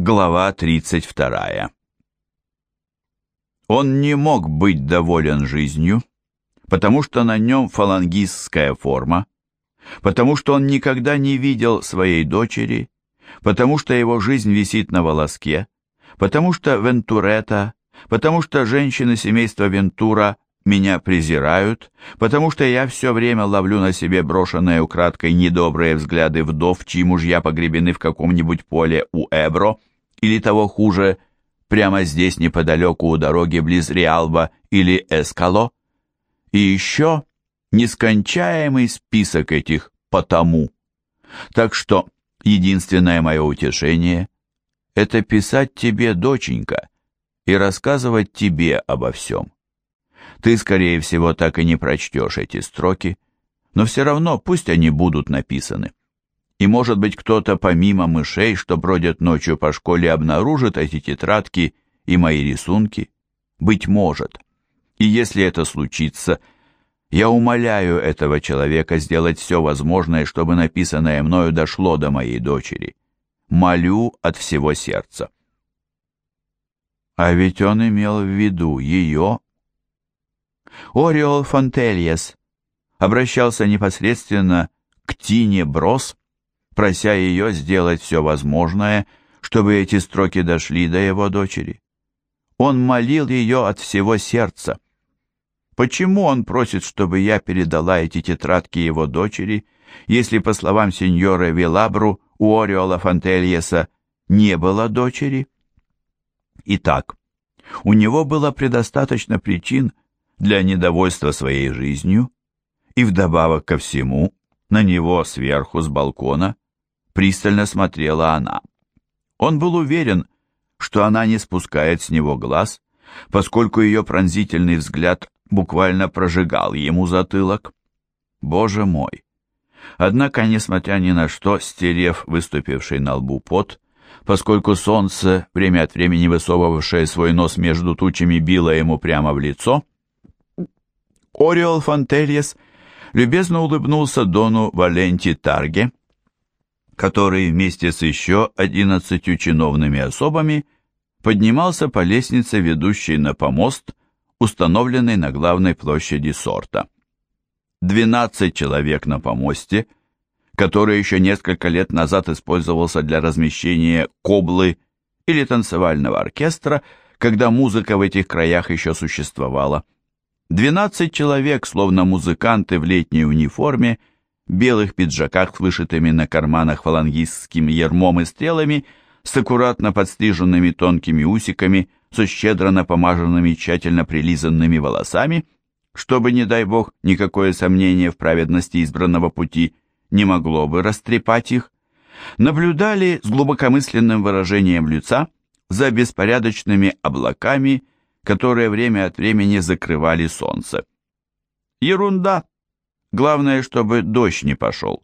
Глава 32. Он не мог быть доволен жизнью, потому что на нем фалангистская форма, потому что он никогда не видел своей дочери, потому что его жизнь висит на волоске, потому что Вентурета, потому что женщины семейства Вентура меня презирают, потому что я все время ловлю на себе брошенные украдкой недобрые взгляды вдов, чьи мужья погребены в каком-нибудь поле у Эбро, или того хуже, прямо здесь неподалеку у дороги близ Риалба или Эскало. И еще нескончаемый список этих «потому». Так что единственное мое утешение — это писать тебе, доченька, и рассказывать тебе обо всем. Ты, скорее всего, так и не прочтешь эти строки, но все равно пусть они будут написаны. И, может быть, кто-то помимо мышей, что бродят ночью по школе, обнаружит эти тетрадки и мои рисунки. Быть может. И если это случится, я умоляю этого человека сделать все возможное, чтобы написанное мною дошло до моей дочери. Молю от всего сердца. А ведь он имел в виду ее Ориол Фонтельес обращался непосредственно к Тине Брос, прося ее сделать все возможное, чтобы эти строки дошли до его дочери. Он молил ее от всего сердца. Почему он просит, чтобы я передала эти тетрадки его дочери, если, по словам сеньора Вилабру, у Ориола Фонтельеса не было дочери? Итак, у него было предостаточно причин, для недовольства своей жизнью, и вдобавок ко всему на него сверху с балкона пристально смотрела она. Он был уверен, что она не спускает с него глаз, поскольку ее пронзительный взгляд буквально прожигал ему затылок. Боже мой! Однако, несмотря ни на что, стерев выступивший на лбу пот, поскольку солнце, время от времени высовывавшее свой нос между тучами, било ему прямо в лицо, Ориол Фонтельес любезно улыбнулся Дону Валенти Тарге, который вместе с еще одиннадцатью чиновными особами поднимался по лестнице, ведущей на помост, установленный на главной площади сорта. Двенадцать человек на помосте, который еще несколько лет назад использовался для размещения коблы или танцевального оркестра, когда музыка в этих краях еще существовала. Двенадцать человек, словно музыканты в летней униформе, белых пиджаках вышитыми на карманах фалангистским ермом и стрелами, с аккуратно подстриженными тонкими усиками, со щедро напомаженными тщательно прилизанными волосами, чтобы, не дай бог, никакое сомнение в праведности избранного пути не могло бы растрепать их, наблюдали с глубокомысленным выражением лица за беспорядочными облаками которые время от времени закрывали солнце. Ерунда. Главное, чтобы дождь не пошел.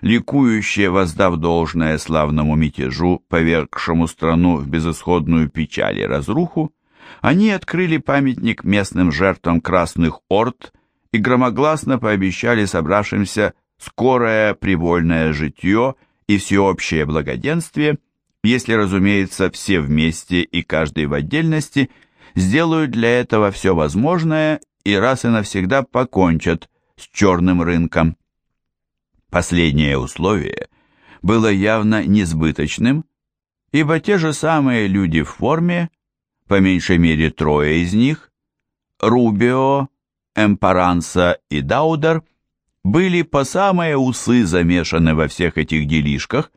Ликующие, воздав должное славному мятежу, повергшему страну в безысходную печаль и разруху, они открыли памятник местным жертвам Красных Орд и громогласно пообещали собравшимся скорое привольное житье и всеобщее благоденствие, если, разумеется, все вместе и каждый в отдельности – сделают для этого все возможное и раз и навсегда покончат с черным рынком. Последнее условие было явно несбыточным, ибо те же самые люди в форме, по меньшей мере трое из них, Рубио, Эмпаранса и Даудер, были по самые усы замешаны во всех этих делишках,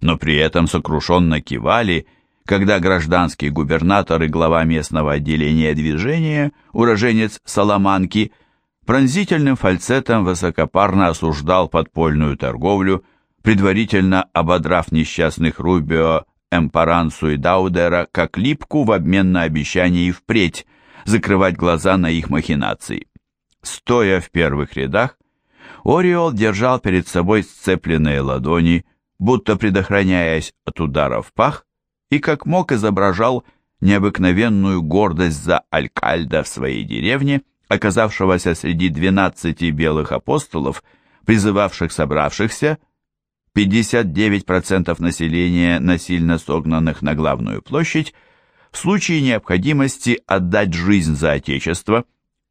но при этом сокрушенно кивали когда гражданский губернатор и глава местного отделения движения, уроженец Соломанки, пронзительным фальцетом высокопарно осуждал подпольную торговлю, предварительно ободрав несчастных Рубио, Эмпарансу и Даудера как липку в обмен на обещание и впредь закрывать глаза на их махинации. Стоя в первых рядах, Ориол держал перед собой сцепленные ладони, будто предохраняясь от ударов пах, и как мог изображал необыкновенную гордость за Алькальда в своей деревне, оказавшегося среди двенадцати белых апостолов, призывавших собравшихся, 59% населения, насильно согнанных на главную площадь, в случае необходимости отдать жизнь за Отечество,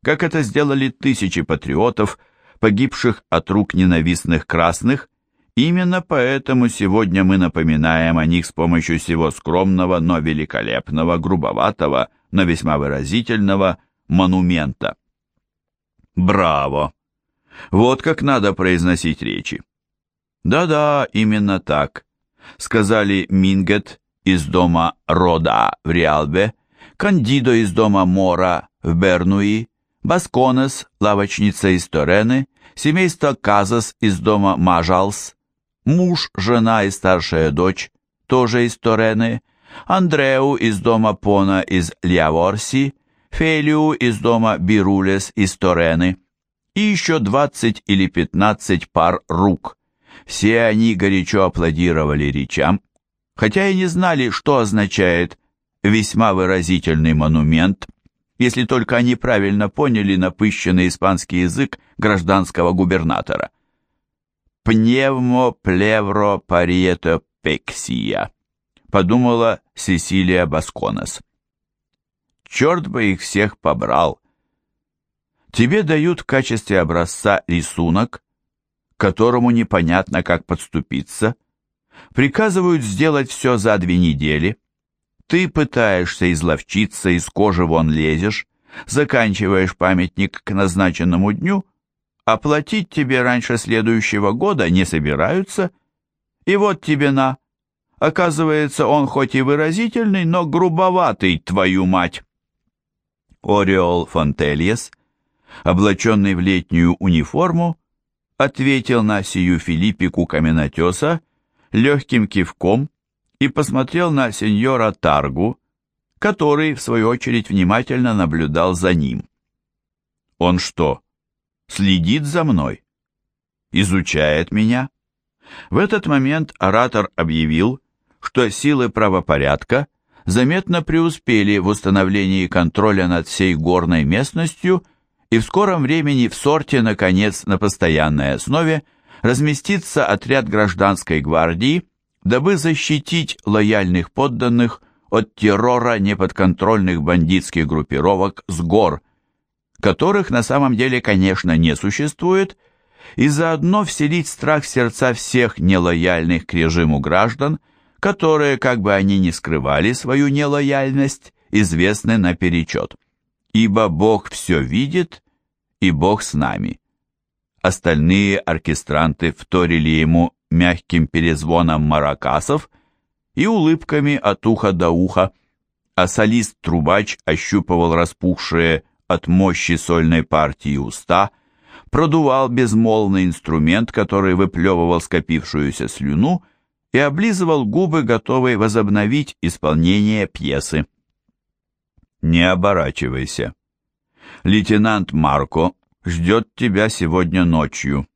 как это сделали тысячи патриотов, погибших от рук ненавистных красных, именно поэтому сегодня мы напоминаем о них с помощью всего скромного, но великолепного, грубоватого, но весьма выразительного монумента. Браво! Вот как надо произносить речи. Да-да, именно так, сказали Мингет из дома Рода в Риалбе, Кандидо из дома Мора в Бернуи, Басконес, лавочница из Торены, семейство Казас из дома Мажалс, муж, жена и старшая дочь, тоже из Торены, Андреу из дома Пона из Льяворси, Фелиу из дома Бирулес из Торены и еще 20 или 15 пар рук. Все они горячо аплодировали речам, хотя и не знали, что означает «весьма выразительный монумент», если только они правильно поняли напыщенный испанский язык гражданского губернатора. «Пневмоплевропариетопексия», подумала Сесилия Басконес. «Черт бы их всех побрал!» Тебе дают в качестве образца рисунок, которому непонятно, как подступиться, приказывают сделать все за две недели, ты пытаешься изловчиться, из кожи вон лезешь, заканчиваешь памятник к назначенному дню, а платить тебе раньше следующего года не собираются, и вот тебе на. Оказывается, он хоть и выразительный, но грубоватый, твою мать. Ореол Фонтельес — облаченный в летнюю униформу, ответил на сию Филиппику каменотеса легким кивком и посмотрел на сеньора Таргу, который, в свою очередь, внимательно наблюдал за ним. «Он что, следит за мной? Изучает меня?» В этот момент оратор объявил, что силы правопорядка заметно преуспели в установлении контроля над всей горной местностью и в скором времени в сорте, наконец, на постоянной основе разместится отряд гражданской гвардии, дабы защитить лояльных подданных от террора неподконтрольных бандитских группировок с гор, которых на самом деле, конечно, не существует, и заодно вселить страх в сердца всех нелояльных к режиму граждан, которые, как бы они ни скрывали свою нелояльность, известны наперечет. Ибо Бог все видит и Бог с нами. Остальные оркестранты вторили ему мягким перезвоном маракасов и улыбками от уха до уха, а солист-трубач ощупывал распухшие от мощи сольной партии уста, продувал безмолвный инструмент, который выплевывал скопившуюся слюну, и облизывал губы, готовый возобновить исполнение пьесы. «Не оборачивайся», Лейтенант Марко ждет тебя сегодня ночью,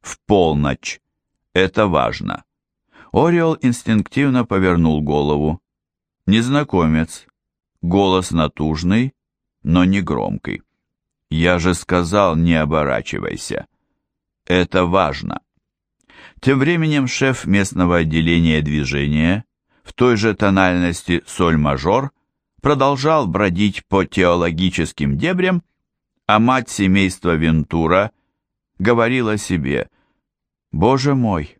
в полночь. Это важно. Ориол инстинктивно повернул голову. Незнакомец. Голос натужный, но не громкий. Я же сказал, не оборачивайся. Это важно. Тем временем шеф местного отделения движения в той же тональности соль-мажор продолжал бродить по теологическим дебрям, а мать семейства Вентура говорила себе, «Боже мой,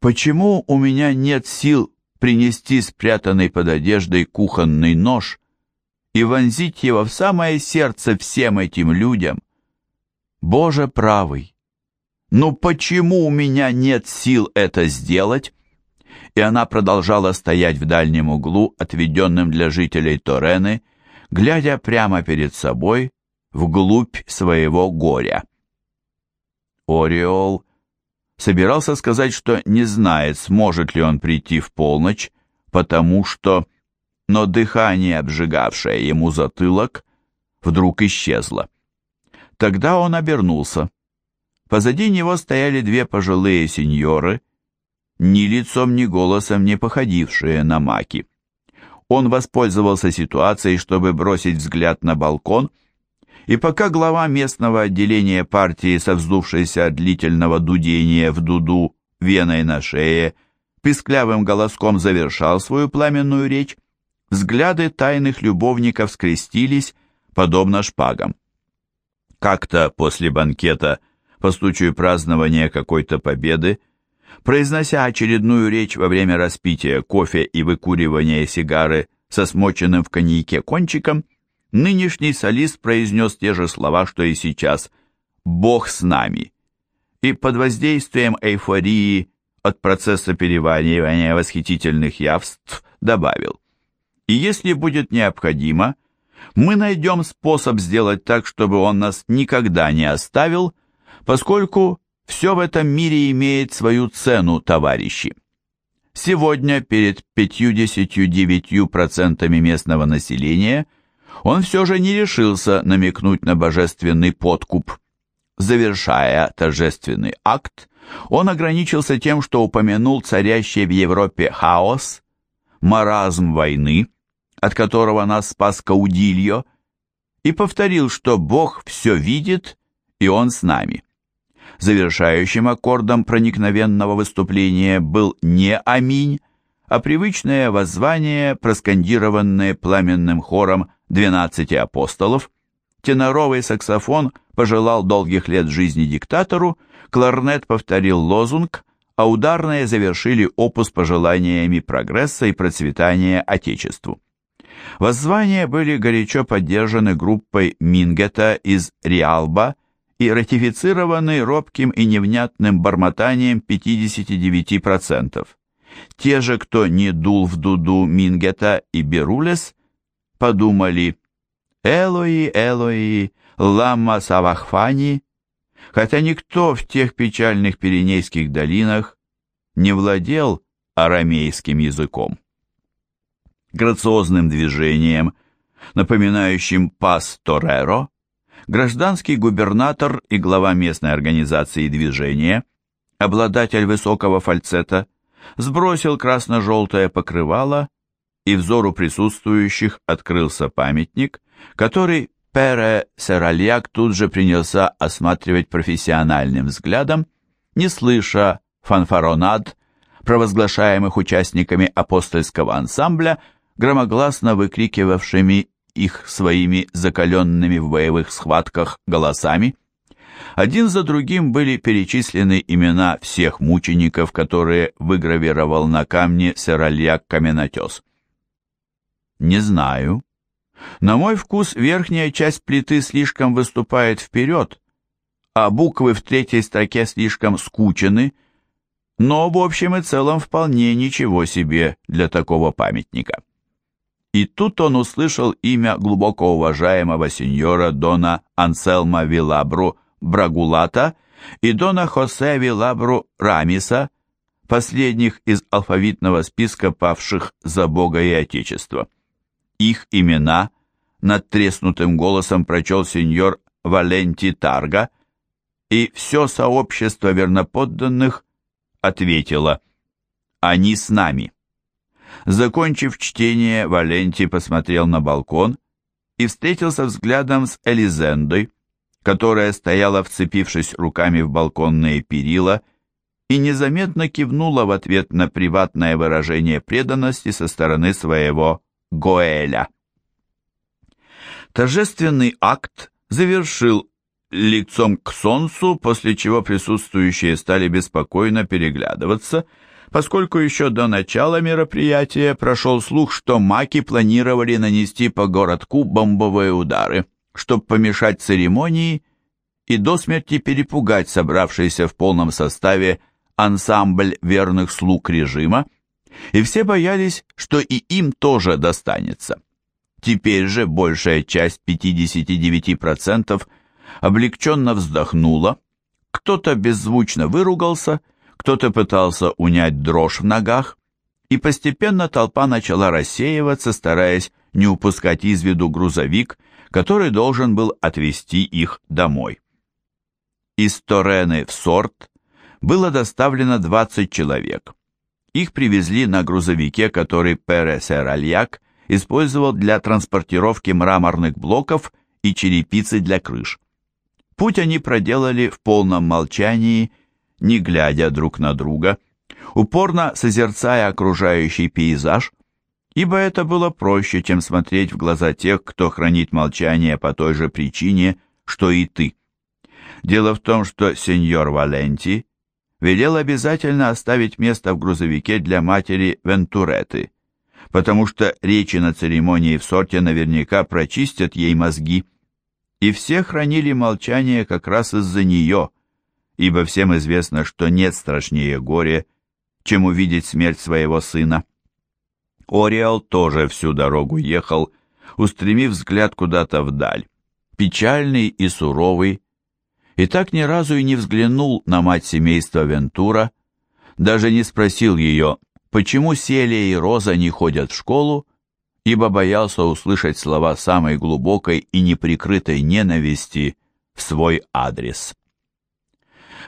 почему у меня нет сил принести спрятанный под одеждой кухонный нож и вонзить его в самое сердце всем этим людям? Боже правый, ну почему у меня нет сил это сделать?» И она продолжала стоять в дальнем углу, отведенном для жителей Торены, глядя прямо перед собой, вглубь своего горя. Ореол собирался сказать, что не знает, сможет ли он прийти в полночь, потому что... Но дыхание, обжигавшее ему затылок, вдруг исчезло. Тогда он обернулся. Позади него стояли две пожилые сеньоры, ни лицом, ни голосом не походившие на маки. Он воспользовался ситуацией, чтобы бросить взгляд на балкон — и пока глава местного отделения партии со вздувшейся от длительного дудения в дуду веной на шее, писклявым голоском завершал свою пламенную речь, взгляды тайных любовников скрестились, подобно шпагам. Как-то после банкета, по случаю празднования какой-то победы, произнося очередную речь во время распития кофе и выкуривания сигары со смоченным в коньяке кончиком, нынешний солист произнес те же слова, что и сейчас «Бог с нами» и под воздействием эйфории от процесса переваривания восхитительных явств добавил «И если будет необходимо, мы найдем способ сделать так, чтобы он нас никогда не оставил, поскольку все в этом мире имеет свою цену, товарищи». Сегодня перед 59% местного населения он все же не решился намекнуть на божественный подкуп. Завершая торжественный акт, он ограничился тем, что упомянул царящий в Европе хаос, маразм войны, от которого нас спас Каудильо, и повторил, что Бог все видит, и Он с нами. Завершающим аккордом проникновенного выступления был не «Аминь», а привычное воззвание, проскандированное пламенным хором двенадцати апостолов. Теноровый саксофон пожелал долгих лет жизни диктатору, кларнет повторил лозунг, а ударные завершили опус пожеланиями прогресса и процветания Отечеству. Воззвания были горячо поддержаны группой Мингета из Риалба и ратифицированы робким и невнятным бормотанием 59%. Те же, кто не дул в дуду Мингета и Берулес, подумали «Элои, Элои, лама Савахфани», хотя никто в тех печальных Пиренейских долинах не владел арамейским языком. Грациозным движением, напоминающим пас Тореро, гражданский губернатор и глава местной организации движения, обладатель высокого фальцета, сбросил красно-желтое покрывало, и взору присутствующих открылся памятник, который Пере Серальяк тут же принялся осматривать профессиональным взглядом, не слыша фанфаронад, провозглашаемых участниками апостольского ансамбля, громогласно выкрикивавшими их своими закаленными в боевых схватках голосами. Один за другим были перечислены имена всех мучеников, которые выгравировал на камне Серальяк Каменотес. Не знаю. На мой вкус верхняя часть плиты слишком выступает вперед, а буквы в третьей строке слишком скучены, но в общем и целом вполне ничего себе для такого памятника. И тут он услышал имя глубоко уважаемого сеньора Дона Анселма Вилабру Брагулата и Дона Хосе Вилабру Рамиса, последних из алфавитного списка павших за Бога и Отечество. Их имена над треснутым голосом прочел сеньор Валенти Тарга, и все сообщество верноподданных ответило «Они с нами». Закончив чтение, Валенти посмотрел на балкон и встретился взглядом с Элизендой, которая стояла, вцепившись руками в балконные перила, и незаметно кивнула в ответ на приватное выражение преданности со стороны своего Гоэля. Торжественный акт завершил лицом к солнцу, после чего присутствующие стали беспокойно переглядываться – поскольку еще до начала мероприятия прошел слух, что маки планировали нанести по городку бомбовые удары, чтобы помешать церемонии и до смерти перепугать собравшийся в полном составе ансамбль верных слуг режима, и все боялись, что и им тоже достанется. Теперь же большая часть 59% облегченно вздохнула, кто-то беззвучно выругался, кто-то пытался унять дрожь в ногах, и постепенно толпа начала рассеиваться, стараясь не упускать из виду грузовик, который должен был отвезти их домой. Из Торены в Сорт было доставлено 20 человек. Их привезли на грузовике, который Перес Эральяк использовал для транспортировки мраморных блоков и черепицы для крыш. Путь они проделали в полном молчании не глядя друг на друга, упорно созерцая окружающий пейзаж, ибо это было проще, чем смотреть в глаза тех, кто хранит молчание по той же причине, что и ты. Дело в том, что сеньор Валенти велел обязательно оставить место в грузовике для матери Вентуреты, потому что речи на церемонии в сорте наверняка прочистят ей мозги. И все хранили молчание как раз из-за нее, ибо всем известно, что нет страшнее горе, чем увидеть смерть своего сына. Ориал тоже всю дорогу ехал, устремив взгляд куда-то вдаль, печальный и суровый, и так ни разу и не взглянул на мать семейства Вентура, даже не спросил ее, почему Селия и Роза не ходят в школу, ибо боялся услышать слова самой глубокой и неприкрытой ненависти в свой адрес.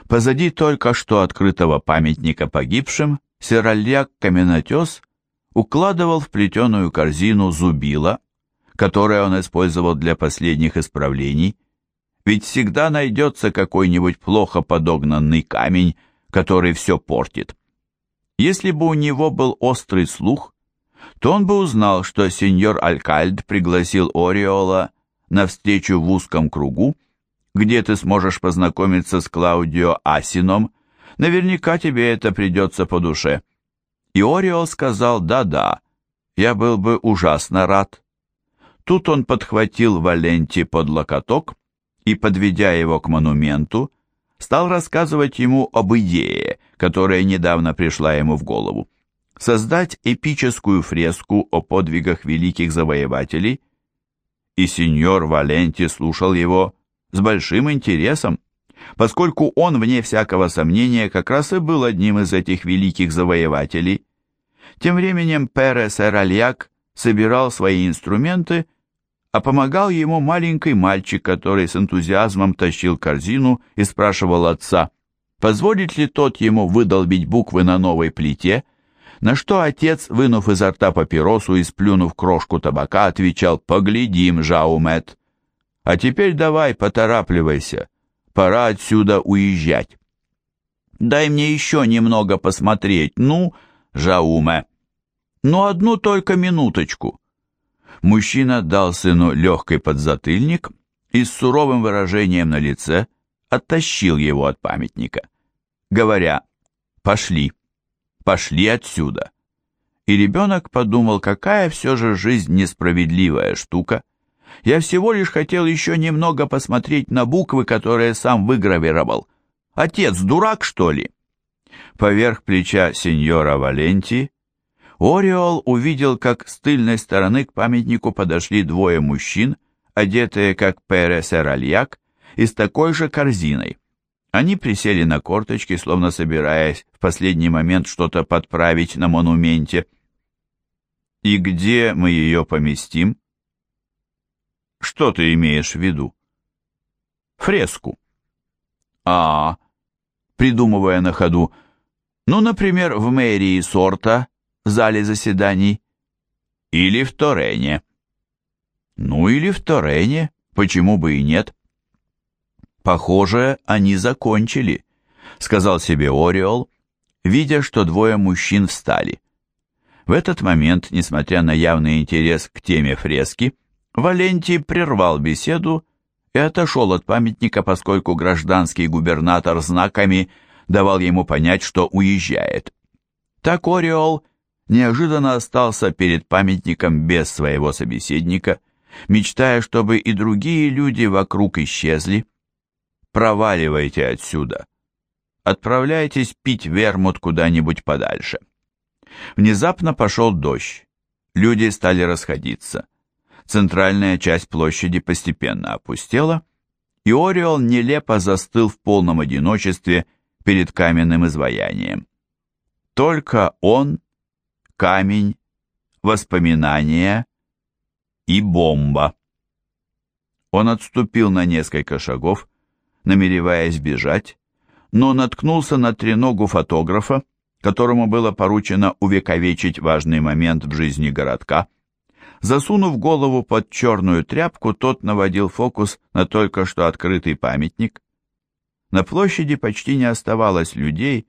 Позади только что открытого памятника погибшим сирольяк-каменотес укладывал в плетеную корзину зубила, которое он использовал для последних исправлений, ведь всегда найдется какой-нибудь плохо подогнанный камень, который все портит. Если бы у него был острый слух, то он бы узнал, что сеньор Алькальд пригласил Ореола на встречу в узком кругу, где ты сможешь познакомиться с Клаудио Асином, наверняка тебе это придется по душе. И Ориол сказал «да-да, я был бы ужасно рад». Тут он подхватил Валенти под локоток и, подведя его к монументу, стал рассказывать ему об идее, которая недавно пришла ему в голову. Создать эпическую фреску о подвигах великих завоевателей, и сеньор Валенти слушал его с большим интересом, поскольку он, вне всякого сомнения, как раз и был одним из этих великих завоевателей. Тем временем Перес Эральяк собирал свои инструменты, а помогал ему маленький мальчик, который с энтузиазмом тащил корзину и спрашивал отца, позволит ли тот ему выдолбить буквы на новой плите, на что отец, вынув изо рта папиросу и сплюнув крошку табака, отвечал «Поглядим, Жаумет». А теперь давай, поторапливайся. Пора отсюда уезжать. Дай мне еще немного посмотреть. Ну, Жауме. Ну, одну только минуточку. Мужчина дал сыну легкий подзатыльник и с суровым выражением на лице оттащил его от памятника, говоря «Пошли, пошли отсюда». И ребенок подумал, какая все же жизнь несправедливая штука, я всего лишь хотел еще немного посмотреть на буквы, которые сам выгравировал. Отец дурак, что ли?» Поверх плеча сеньора Валенти Ориол увидел, как с тыльной стороны к памятнику подошли двое мужчин, одетые как Перес Эральяк, и с такой же корзиной. Они присели на корточки, словно собираясь в последний момент что-то подправить на монументе. «И где мы ее поместим?» Что ты имеешь в виду? Фреску. А, придумывая на ходу, ну, например, в мэрии Сорта, в зале заседаний, или в Торене. Ну, или в Торене, почему бы и нет? Похоже, они закончили, сказал себе Ориол, видя, что двое мужчин встали. В этот момент, несмотря на явный интерес к теме фрески, Валентий прервал беседу и отошел от памятника, поскольку гражданский губернатор знаками давал ему понять, что уезжает. Так Ореол неожиданно остался перед памятником без своего собеседника, мечтая, чтобы и другие люди вокруг исчезли. «Проваливайте отсюда! Отправляйтесь пить вермут куда-нибудь подальше!» Внезапно пошел дождь. Люди стали расходиться. Центральная часть площади постепенно опустела, и Ориол нелепо застыл в полном одиночестве перед каменным изваянием. Только он, камень, воспоминания и бомба. Он отступил на несколько шагов, намереваясь бежать, но наткнулся на треногу фотографа, которому было поручено увековечить важный момент в жизни городка – Засунув голову под черную тряпку, тот наводил фокус на только что открытый памятник. на площади почти не оставалось людей,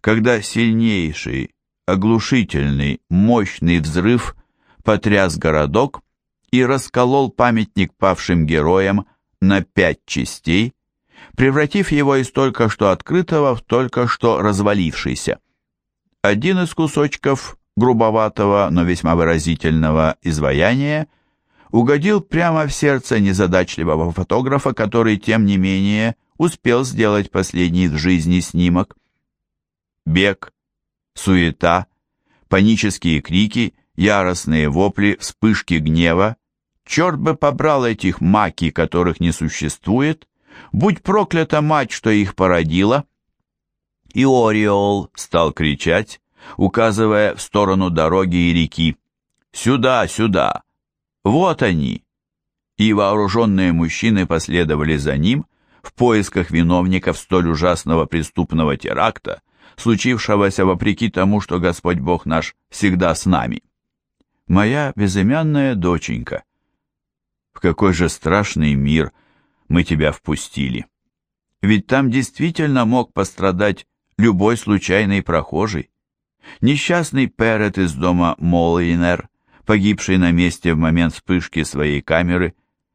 когда сильнейший, оглушительный, мощный взрыв потряс городок и расколол памятник павшим героям на пять частей, превратив его из только что открытого в только что развалившийся. Один из кусочков грубоватого, но весьма выразительного изваяния угодил прямо в сердце незадачливого фотографа, который, тем не менее, успел сделать последний в жизни снимок. Бег, суета, панические крики, яростные вопли, вспышки гнева. Черт бы побрал этих маки, которых не существует. Будь проклята мать, что их породила. И Ориол стал кричать, указывая в сторону дороги и реки. «Сюда, сюда! Вот они!» И вооруженные мужчины последовали за ним в поисках виновников столь ужасного преступного теракта, случившегося вопреки тому, что Господь Бог наш всегда с нами. Моя безымянная доченька, в какой же страшный мир мы тебя впустили! Ведь там действительно мог пострадать любой случайный прохожий. Несчастный Перет из дома Моллинер, погибший на месте в момент вспышки своей камеры,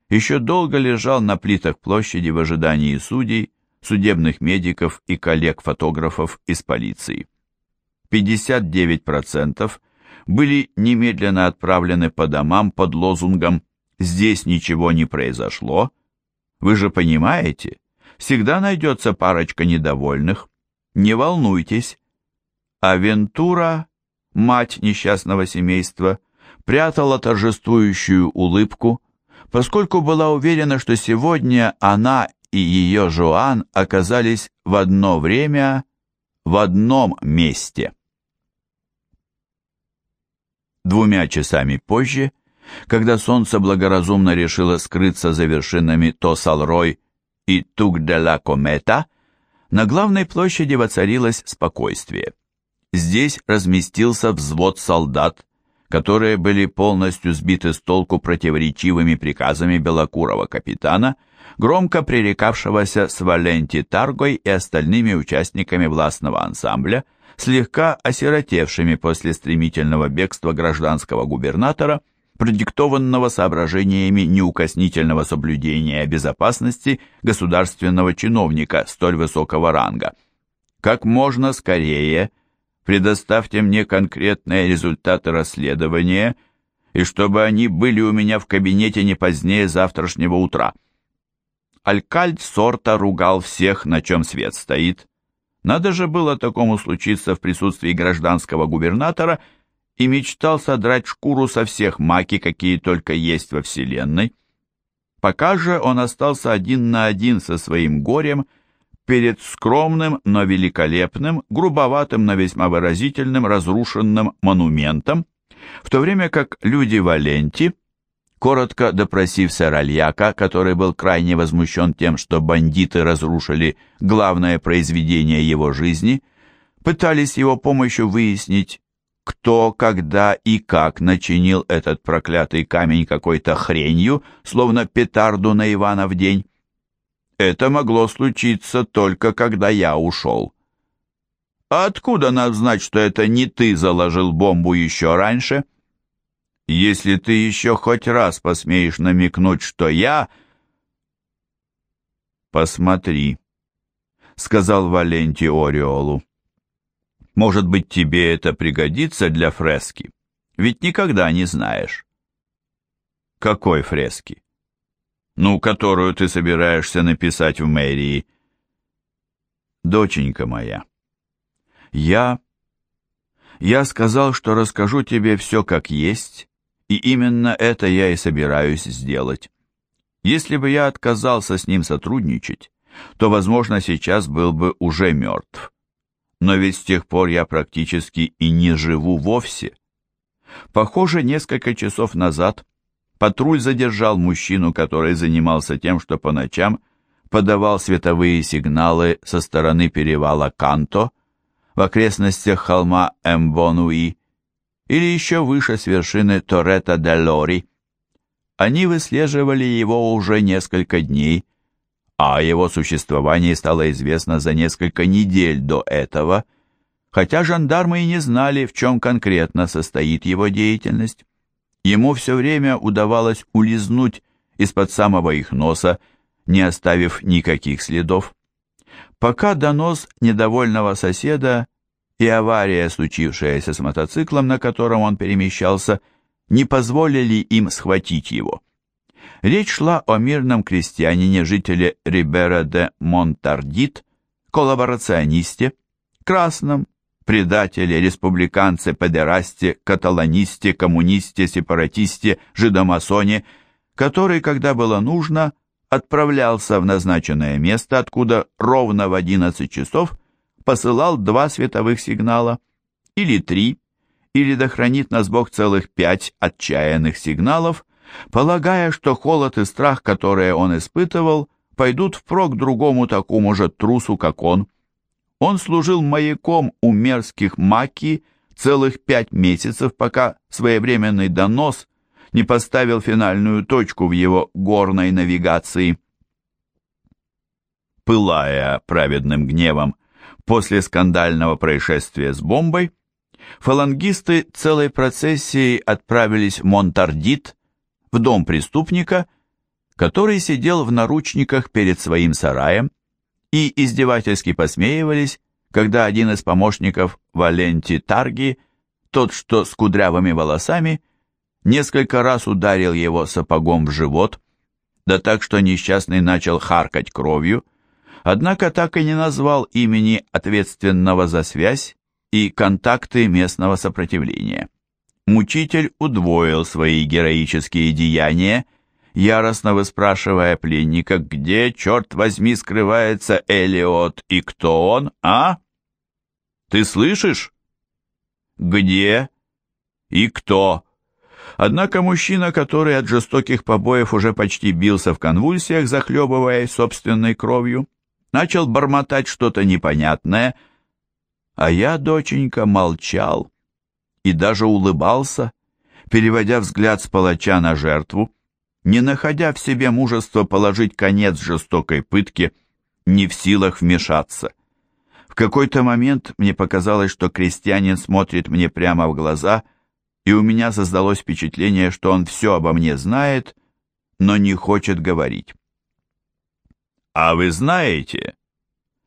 еще долго лежал на плитах площади в ожидании судей, судебных медиков и коллег-фотографов из полиции. 59% были немедленно отправлены по домам под лозунгом «Здесь ничего не произошло». Вы же понимаете, всегда найдется парочка недовольных. Не волнуйтесь, Авентура, мать несчастного семейства, прятала торжествующую улыбку, поскольку была уверена, что сегодня она и ее Жоан оказались в одно время в одном месте. Двумя часами позже, когда солнце благоразумно решило скрыться за вершинами Тосалрой и Тук-де-ла-Комета, на главной площади воцарилось спокойствие. Здесь разместился взвод солдат, которые были полностью сбиты с толку противоречивыми приказами белокурого капитана, громко пререкавшегося с Валенти Таргой и остальными участниками властного ансамбля, слегка осиротевшими после стремительного бегства гражданского губернатора, продиктованного соображениями неукоснительного соблюдения безопасности государственного чиновника столь высокого ранга. Как можно скорее – предоставьте мне конкретные результаты расследования и чтобы они были у меня в кабинете не позднее завтрашнего утра. Алькальд Сорта ругал всех, на чем свет стоит. Надо же было такому случиться в присутствии гражданского губернатора и мечтал содрать шкуру со всех маки, какие только есть во Вселенной. Пока же он остался один на один со своим горем – перед скромным, но великолепным, грубоватым, но весьма выразительным разрушенным монументом, в то время как люди Валенти, коротко допросив Саральяка, который был крайне возмущен тем, что бандиты разрушили главное произведение его жизни, пытались его помощью выяснить, кто, когда и как начинил этот проклятый камень какой-то хренью, словно петарду на Ивана в день. Это могло случиться только когда я ушел. А откуда нам знать, что это не ты заложил бомбу еще раньше? Если ты еще хоть раз посмеешь намекнуть, что я... Посмотри, — сказал Валенти Ориолу. Может быть, тебе это пригодится для фрески? Ведь никогда не знаешь. Какой фрески? Ну, которую ты собираешься написать в мэрии. Доченька моя, я... Я сказал, что расскажу тебе все как есть, и именно это я и собираюсь сделать. Если бы я отказался с ним сотрудничать, то, возможно, сейчас был бы уже мертв. Но ведь с тех пор я практически и не живу вовсе. Похоже, несколько часов назад Патруль задержал мужчину, который занимался тем, что по ночам подавал световые сигналы со стороны перевала Канто в окрестностях холма Эмбонуи или еще выше с вершины Торетто де Лори. Они выслеживали его уже несколько дней, а о его существовании стало известно за несколько недель до этого, хотя жандармы и не знали, в чем конкретно состоит его деятельность. Ему все время удавалось улизнуть из-под самого их носа, не оставив никаких следов. Пока донос недовольного соседа и авария, случившаяся с мотоциклом, на котором он перемещался, не позволили им схватить его. Речь шла о мирном крестьянине, жителе Рибера де Монтардит, коллаборационисте, красном, предателе, республиканце, педерасте, каталонисте, коммунисте, сепаратисте, жидомасоне, который, когда было нужно, отправлялся в назначенное место, откуда ровно в 11 часов посылал два световых сигнала, или три, или да хранит нас Бог целых пять отчаянных сигналов, полагая, что холод и страх, которые он испытывал, пойдут впрок другому такому же трусу, как он. Он служил маяком у мерзких маки целых пять месяцев, пока своевременный донос не поставил финальную точку в его горной навигации. Пылая праведным гневом после скандального происшествия с бомбой, фалангисты целой процессией отправились в Монтардит, в дом преступника, который сидел в наручниках перед своим сараем, и издевательски посмеивались, когда один из помощников Валенти Тарги, тот, что с кудрявыми волосами, несколько раз ударил его сапогом в живот, да так, что несчастный начал харкать кровью, однако так и не назвал имени ответственного за связь и контакты местного сопротивления. Мучитель удвоил свои героические деяния, яростно выспрашивая пленника, где, черт возьми, скрывается Элиот и кто он, а? Ты слышишь? Где и кто? Однако мужчина, который от жестоких побоев уже почти бился в конвульсиях, захлебываясь собственной кровью, начал бормотать что-то непонятное, а я, доченька, молчал и даже улыбался, переводя взгляд с палача на жертву, не находя в себе мужества положить конец жестокой пытке, не в силах вмешаться. В какой-то момент мне показалось, что крестьянин смотрит мне прямо в глаза, и у меня создалось впечатление, что он все обо мне знает, но не хочет говорить. «А вы знаете,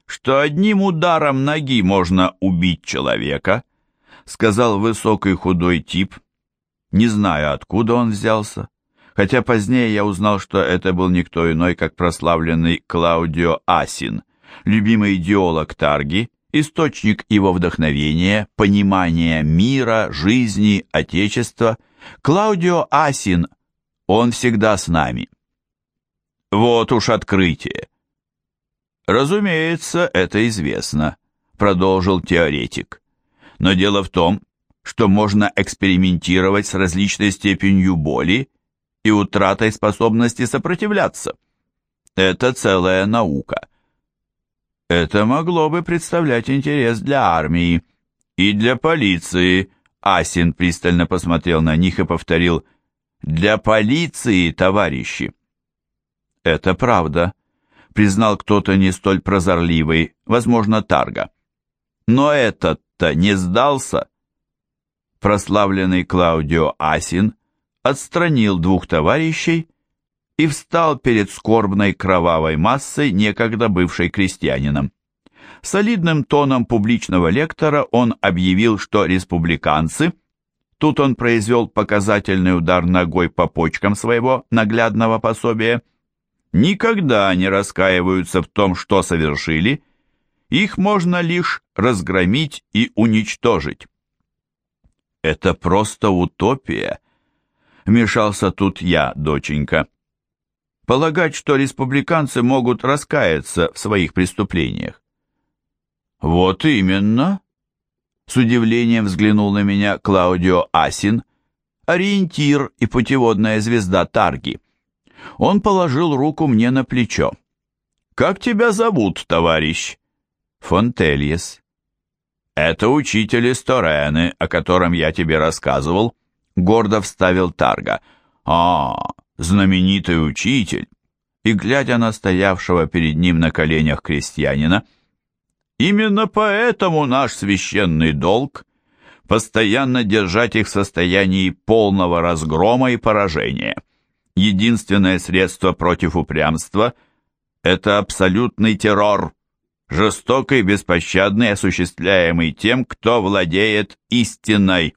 что одним ударом ноги можно убить человека?» сказал высокий худой тип. Не знаю, откуда он взялся, хотя позднее я узнал, что это был никто иной, как прославленный Клаудио Асин, любимый идеолог Тарги, источник его вдохновения, понимания мира, жизни, отечества. Клаудио Асин, он всегда с нами. Вот уж открытие. Разумеется, это известно, продолжил теоретик. Но дело в том, что можно экспериментировать с различной степенью боли и утратой способности сопротивляться. Это целая наука. Это могло бы представлять интерес для армии и для полиции. Асин пристально посмотрел на них и повторил «Для полиции, товарищи!» «Это правда», — признал кто-то не столь прозорливый, возможно, Тарга. «Но этот то не сдался. Прославленный Клаудио Асин отстранил двух товарищей и встал перед скорбной кровавой массой, некогда бывшей крестьянином. Солидным тоном публичного лектора он объявил, что республиканцы, тут он произвел показательный удар ногой по почкам своего наглядного пособия, никогда не раскаиваются в том, что совершили, их можно лишь разгромить и уничтожить. Это просто утопия. Вмешался тут я, доченька. Полагать, что республиканцы могут раскаяться в своих преступлениях. Вот именно. С удивлением взглянул на меня Клаудио Асин, ориентир и путеводная звезда Тарги. Он положил руку мне на плечо. «Как тебя зовут, товарищ?» Фонтельес. «Это учитель из Торены, о котором я тебе рассказывал», — гордо вставил Тарга. «А, знаменитый учитель! и глядя на стоявшего перед ним на коленях крестьянина. «Именно поэтому наш священный долг — постоянно держать их в состоянии полного разгрома и поражения. Единственное средство против упрямства — это абсолютный террор, жестокий, беспощадный, осуществляемый тем, кто владеет истиной».